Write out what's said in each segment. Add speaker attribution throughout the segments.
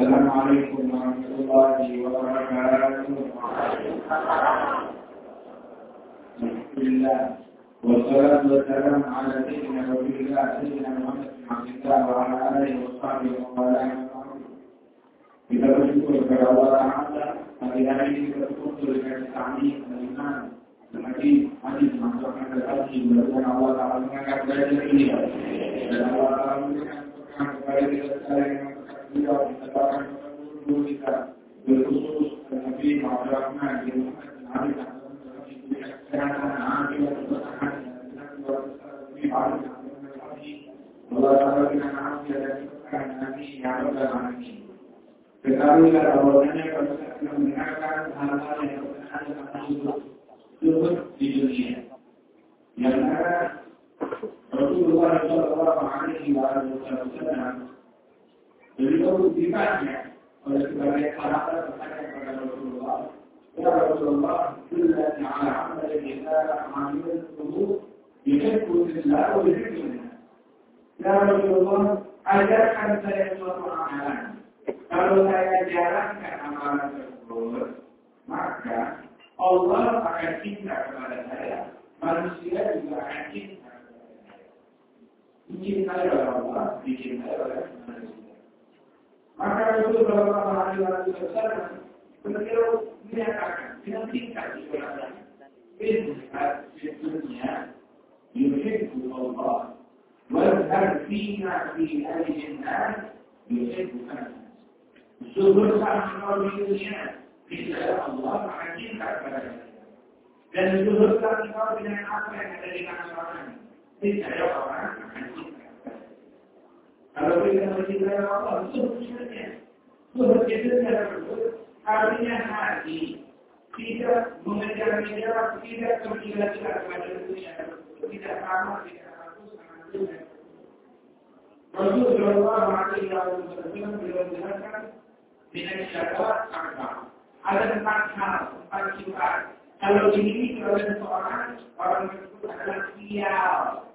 Speaker 1: السلام عليكم ورحمة الله وبركاته الحمد لله والصلاة والسلام على سيدنا رسول الله سيدنا محمد بن عبد الله وعلى آله وصحبه ومن kita bersyukur kepada Allah Taala pagi hari ini kita berkumpul dengan kami beriman dan haji haji masukkan ke haji mudah Allah Taala mengangkat derajat ini dan Allah Taala memberikan keberkahan kepada kita sekalian yang beliau menetapkan guru kita berkhusus Nabi Muhammad Rahman di Muhammad bin Ali kesehatan afiat keberkahan Allah Taala dengan afiat dan keberkahan Nabi yang berkah Ketahuilah bahwasanya kalau kita mendengarkan hal-hal yang berkenaan dengan hidup, Wasallam beliau ditanya oleh sebagai sahabat bertanya kepada Rasulullah, Ya Rasulullah, bila ala amal kita amal tubuh, yuhibbu billah wa yuhibbu Ya Rasulullah, ajarkan saya suatu amalan kalau saya jalankan amalan tersebut, maka Allah akan cinta kepada saya, manusia juga akan cinta kepada saya. Dicintai oleh Allah, dicintai oleh manusia. Maka Rasulullah Shallallahu Alaihi Wasallam beliau menyatakan dengan singkat di Inhat dunia yuhibbu Allah, wazhar fina fi ahli nas yuhibbu. Zuhur sama di dunia tidak Allah akan cinta kepada. Dan zuhur sama dengan apa yang ada di kanan tidak orang akan Kalau kita mencintai Allah. Zuhur itu tersebut artinya hati tidak mengejar-ngejar, tidak tergila-gila kepada dunia, tidak sama, tidak ragu sama dunia. Rasulullah SAW beliau menjelaskan dengan syarat apa? Ada empat hal, empat sifat. Kalau dimiliki oleh seseorang, orang tersebut adalah sial.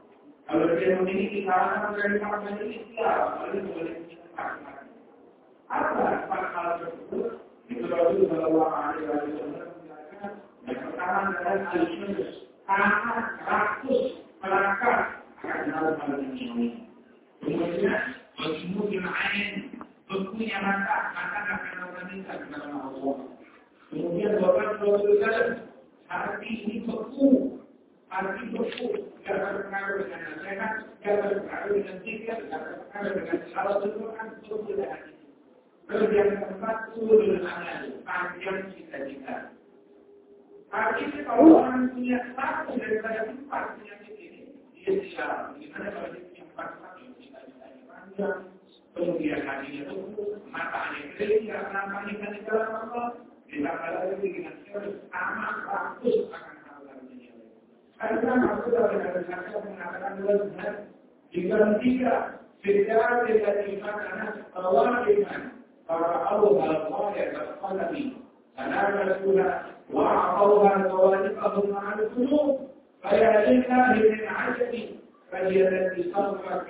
Speaker 1: Kalau dia memiliki kalangan dari kalangan ini sial, lalu boleh. Apa hal tersebut? Rasul Sallallahu Alaihi Wasallam menjelaskan. Yang pertama adalah al-syurus, tahan, rakus, melangkah akan hal-hal ini. Kemudian, al-syurus ain, Tentunya mata, mata akan meminta kepada Allah. Kemudian Bapak Rasulullah hati ini hati beku, tidak dengan nasihat, tidak dengan zikir, tidak. Lalu yang keempat, kalau orang punya satu daripada empat penyakit ini, dia siap. Gimana kalau empat cita-citanya panjang, kemudian hatinya tumbuh, kering, Allah, ditambah lagi dengan bagus akan. أننا نعتبر أن الحكم من أعلام وزنا بذنبك في الذات التي منعت قوائما فرأوها غاية القلب فلا وأعطوها قوائمهم عن القلوب فيا لله من عجب فهي التي صرفت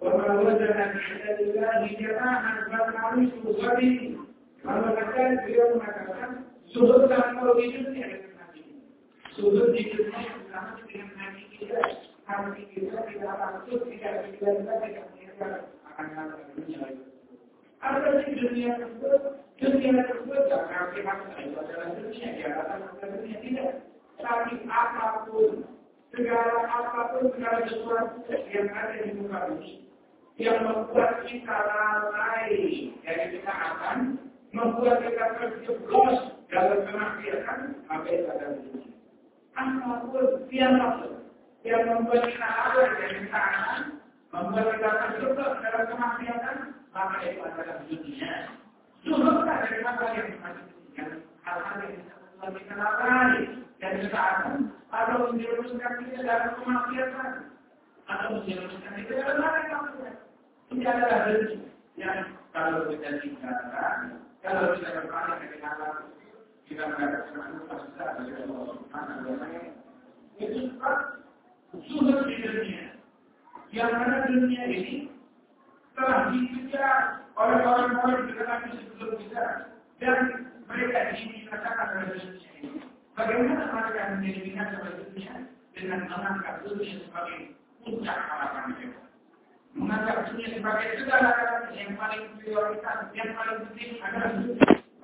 Speaker 1: وما وزن عند الله جناحا فالعرش غني وما كانت يوم كذا سهولا وبجنه dunia sudut di dunia kita kita tidak langsung tidak tidak kita tidak akan dunia dunia dunia dunia di atas dunia tidak tapi apa pun segala apa pun segala sesuatu yang ada di muka bumi yang membuat kita lalai dari ketaatan, membuat kita terjeblos dalam kemaksiatan, apa yang ada di sini. Apa pun siapa pun yang membuat kita lalai dari ketaatan, membuat kita terjeblos dalam kemaksiatan, maka itu adalah dunia. Suhutlah dari hal yang yang hal-hal yang membuat kita lalai dari ketaatan, atau menjerumuskan kita dalam kemaksiatan, atau menjerumuskan kita dalam kemaksiatan. Ini adalah rezeki yang kalau kita tinggalkan, kalau kita berpaling dari alam, kita mendapatkan manfaat besar dari Allah Subhanahu wa taala. Itu sudah di dunia. Yang mana dunia ini telah dikejar oleh orang-orang di kami sebelum kita dan mereka dikatakan oleh dunia ini. Bagaimana mereka menjadi minat kepada dunia dengan menganggap dunia sebagai puncak harapan mereka. Menganggap dunia sebagai segala galanya yang paling prioritas, yang paling penting adalah dunia.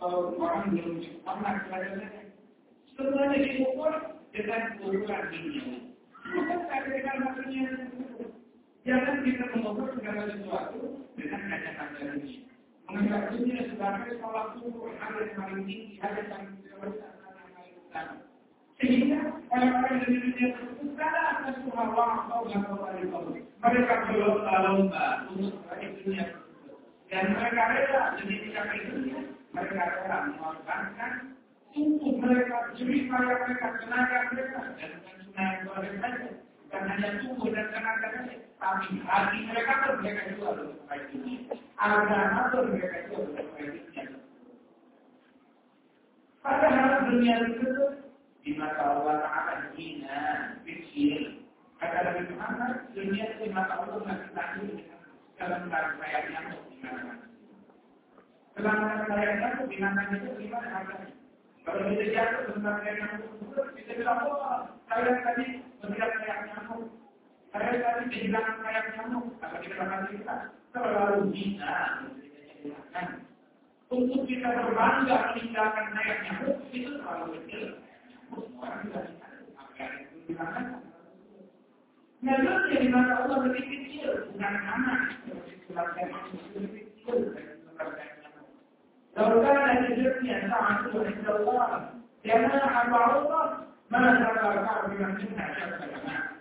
Speaker 1: orang belum pernah kepada saya. Semuanya diukur dengan ukuran dunia. Bukan dengan maksudnya Jangan kita mengukur segala sesuatu dengan kaca-kaca dunia. Menganggap dunia sebagai salah satu hal yang paling tinggi, hal yang paling utama. Sehingga orang-orang di dunia tersebut kada atas hawa atau dari. Mereka berlomba-lomba untuk meraih dunia. Dan mereka rela jadi mencapai dunia. Mereka rela mengorbankan tubuh mereka, jerih mereka, tenaga mereka, dan bukan cuma yang boleh saja. Bukan hanya tubuh dan tenaga saja, tapi hati mereka pun mereka juga meraih dunia. Agama pun mereka juga meraih dunia. Padahal dunia tersebut di mata Allah Ta'ala hina, kecil. Kata Nabi Muhammad, dunia itu di mata Allah masih takut dalam kayak nyamuk di mana Kayak nyamuk di mana itu di mana harganya? Kalau kita jatuh tentang kayak nyamuk, kita bilang, oh, saya tadi bergerak kayak nyamuk. Saya tadi kehilangan kayak nyamuk. Apa kita akan kita? Terlalu bisa. Untuk kita berbangga meninggalkan kayak nyamuk, itu terlalu kecil. Nah, dunia di mata Allah lebih kecil, bukan anak. لو كان للدنيا ساعة عند الله جماعة الله ما تبرع بمن منها شرط الجماعة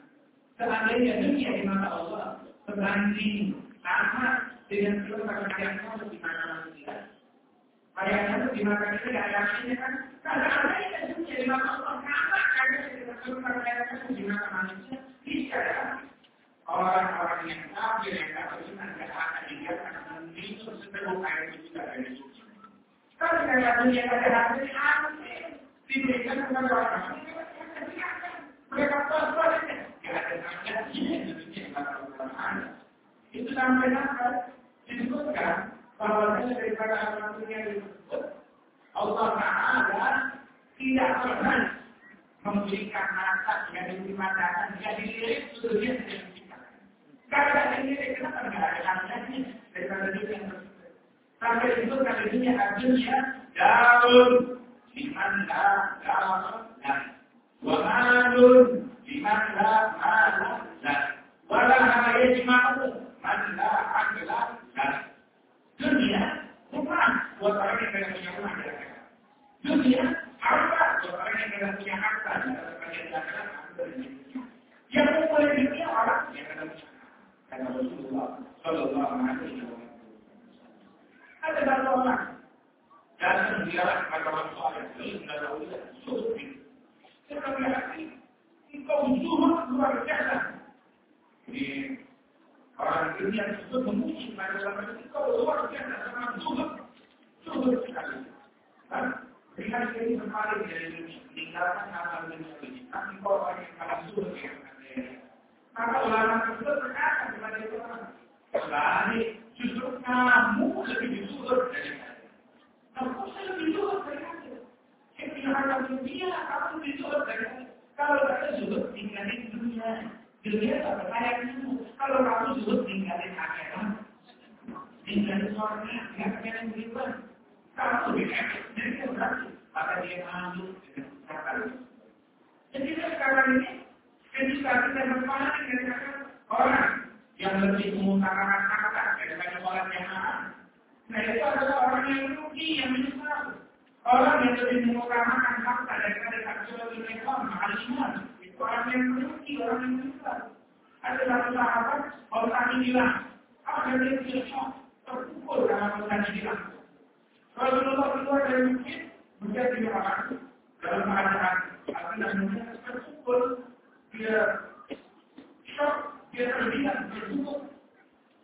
Speaker 1: seandainya dunia di mata Allah sebanding sama dengan seluruh yang kamu di mana manusia. Ayatnya di mata kita tidak ada artinya kan? Karena ada dunia di mata Allah sama karena seluruh yang di mata manusia bisa ya. Orang-orang yang kafir yang kafir itu nanti akan dibiarkan minum sepenuh air itu tidak itu sampai nakal disebutkan bahwa daripada alam dunia disebut Allah Taala tidak pernah memberikan harta yang dimatakan yang dilirik seluruhnya tidak diberikan. Karena dilirik kenapa tidak ada harganya daripada dunia tersebut. Sampai di dunia dunia daun liman la daun? Dan wa malun liman la mala dan wala yajma'u man la aqla dan dunia bukan. Buat orang yang tidak punya rumah dunia harta. Buat orang yang tidak punya harta yang boleh dunia orang yang tidak punya kata Rasulullah Sallallahu Alaihi Wasallam ada satu orang Rasulullah Sallallahu Alaihi Wasallam engkau zuhud luar biasa. Orang dunia memuji pada zaman engkau luar biasa zuhud. Zuhud sekali. Dan dengan ini kembali dari dunia, ini. Tapi zuhud yang maka kepada justru kamu lebih zuhud dari saya. Kamu lebih zuhud dari saya. Ketika dunia, kamu zuhud dari saya. Kalau kita zuhud tinggalin dunia, dunia tak percaya kamu. Kalau kamu zuhud tinggalin akhirat, tinggalin surga, nggak pengen beriman. Kamu lebih hebat dari berarti maka dia mampu dengan kata Jadi sekarang ini ketika kita berpaling dengan orang yang lebih mengutarakan kata daripada orang yang haram. Nah itu adalah orang yang rugi, yang menyesal. Orang yang lebih mengutamakan fakta daripada faktor Islam, iman, itu orang yang merugi, orang yang menyesal. Ada satu sahabat, orang tadi bilang, apa yang dia tidak terpukul dalam orang tadi bilang. Rasulullah keluar dari masjid, menjadi orang dalam keadaan apa namanya terpukul, dia shock, dia terlihat terpukul.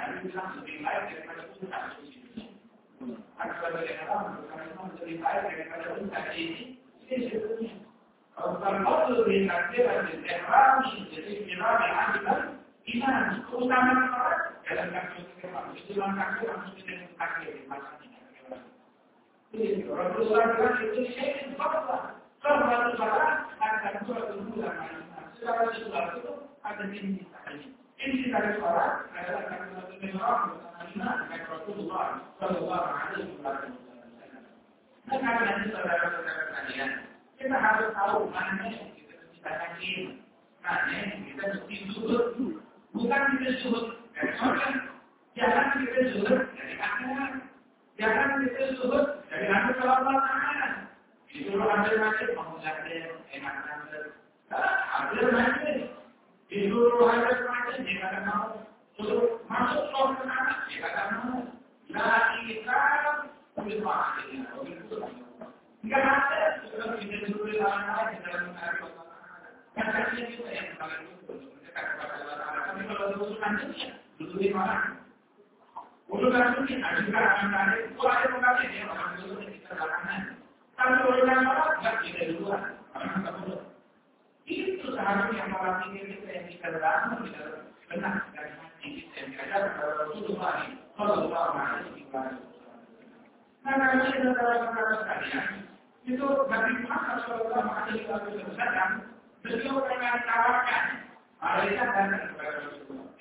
Speaker 1: Harus bisa lebih baik daripada puncak ini. Harus bagaimana bukan lebih baik daripada puncak ini. Ini sebetulnya. Al-Qur'an lebih nakdiran dan ikrami jadi ikrami adilan iman keutamaan sholat dalam kasus ikrami itu langkah langsung kita mengkaji di masa ini. Jadi Rasulullah bilang itu syaitan fatwa. Kalau sholat akan dua bulan Secara sesuatu ada tinggi tadi. Inti dari sholat adalah kalimat al-mihrab bersama iman dengan Rasulullah Sallallahu Alaihi Wasallam. Nah, karena itu saudara-saudara sekalian, kita harus tahu mana yang kita kita yakin, mana yang kita mesti zuhud. Bukan kita zuhud dari sholat, jangan kita zuhud dari akhirat, jangan kita zuhud dari hasil sholat makanan. Disuruh ambil masjid, mau ambil enak ambil. Ambil masjid. Disuruh ambil masjid, dia kata mau. Suruh masuk sholat makanan, dia kata mau. Nah, kita boleh masjid. Enggak ada, sudah kita dulu dalam kita mencari Karena kita yang paling betul, mendekat kepada Allah Ta'ala. Tapi kalau dulu di mana? Dulu selanjutnya, ada juga akan ada, itu ada mengatakan ya, orang dulu kita. Tapi kalau yang mana, enggak kita duluan. Karena kita dulu. Itu seharusnya malam ini kita yang kita bangun, kita benar dari hati kita yang diajarkan kepada Rasulullah Sallallahu Alaihi Wasallam. Nah, kalau kita perkara sekalian, itu Nabi Muhammad Sallallahu Alaihi Wasallam beliau pernah ditawarkan malaikat datang kepada Rasulullah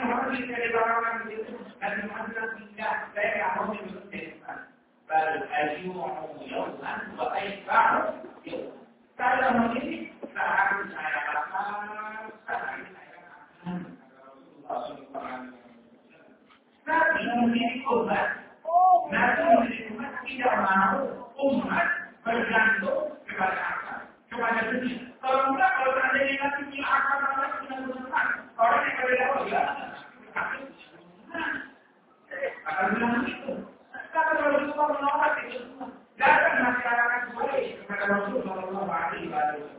Speaker 1: Muhammad tidak dibawakan begitu. Nabi Muhammad tidak, saya tidak mau infak. Bal ayyuhu yawman wa mau ini, sehari saya makan, sehari saya makan. Nabi memiliki obat Nabi memiliki umat tidak mau umat bergantung kepada apa? Kepada dunia. Kalau enggak, kalau ada yang nanti punya akal Allah sudah berusaha. Orang yang berbeda oh ya. Akan bilang begitu. Tapi kalau Rasulullah menolak itu semua. Datang masyarakat boleh kepada Rasulullah Shallallahu Alaihi Wasallam.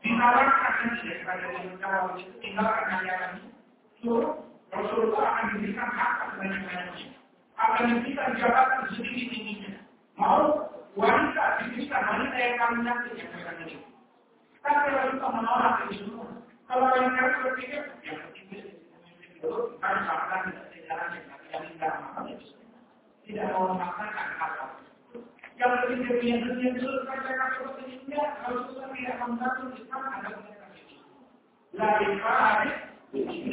Speaker 1: Ditawarkan saja kepada Rasulullah tinggalkan ajaran Suruh Rasulullah akan diberikan hak sebanyak-banyaknya akan diberikan jabatan sedikit tingginya. Mau wanita diberikan wanita yang kami nanti yang akan ini. Tapi kita menolak itu semua, kalau yang kami berpikir, yang penting itu kami makan tidak jalan yang tidak makan itu tidak mau makan apa. Yang lebih dari yang dunia itu katakan seperti ini, kita tidak membantu Islam ada penyakit itu. Lari farid,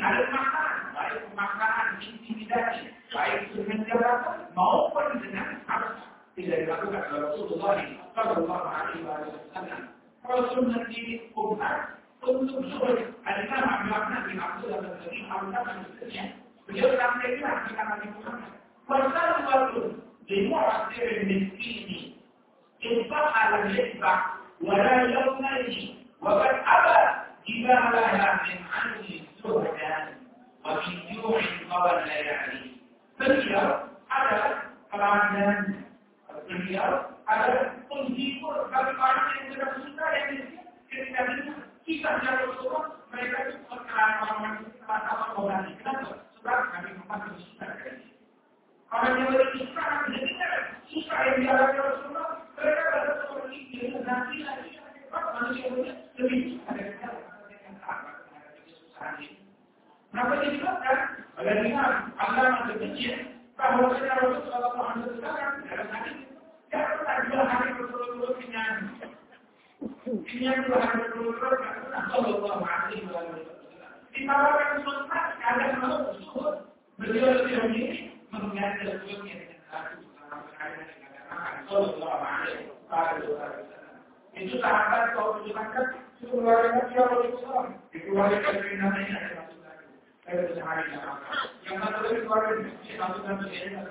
Speaker 1: ada makanan, baik makanan intimidasi, baik dengan jabatan maupun dengan harta tidak dilakukan oleh Rasulullah Sallallahu Alaihi Wasallam. Rasul menjadi umat untuk suruh ada makna dimaksud dalam segi harta dan seterusnya. Beliau sampaikan kita Nabi Muhammad. Wasal waktu لمعسر المسكين انفعل اليتبع ولا يومئذ وقد أبى جبالها من عنه الزهد وفي جوع قبل لا يعرف فهي على قرآن الدنيا على تنزيل الحقائق Itu sahabat kalau dimakan keluarga dia Rasulullah dikeluarkan dari namanya yang satu lagi keluarga di satu dan menjadi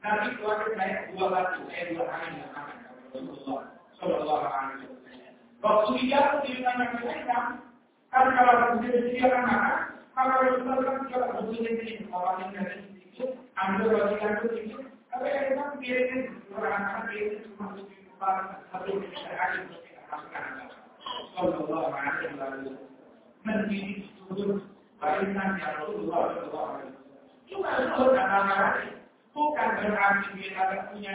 Speaker 1: Nanti keluarga saya dua batu, saya dua hari makan Rasulullah Sallallahu Alaihi Wasallam. Waktu dia ditanya ke saya, kan kalau dia disediakan makan, maka Rasulullah kan juga betul ini orang yang ambil bagi yang sedikit, tapi yang kan piringin orang anak piringin cuma satu hari Sallallahu Alaihi Wasallam. Mendidik seluruh barisan yang Rasulullah Sallallahu Alaihi Wasallam. Juga Rasul kata bukan berarti dia tidak tidak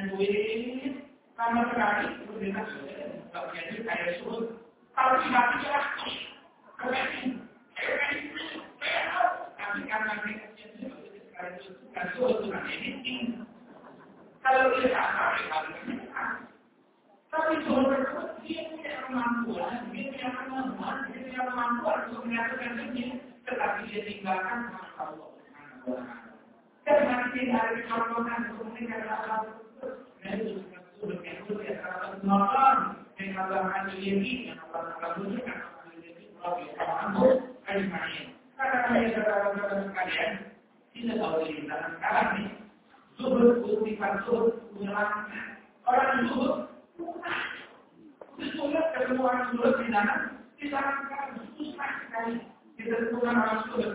Speaker 1: karena surut ini kalau dia tak tapi surut dia punya kemampuan, dia punya kemampuan, dia punya kemampuan untuk menyatukan ini, tetapi dia tinggalkan sama Allah. Karena tidak ada contohan untuk meninggalkan dan itu sudah itu ya salah makan dengan bahan ini yang akan akan menunjukkan karena saya saudara-saudara sekalian tidak tahu di dalam sekarang nih zuhud sifat zuhud menyelamatkan. Orang zuhud Sesudah ketemu orang sulit di sana, disarankan susah sekali. Ditentukan orang sulit.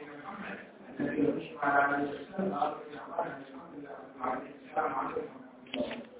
Speaker 1: 那个什么，有生蚝、有两万的，还有马蹄、还有马肉汤。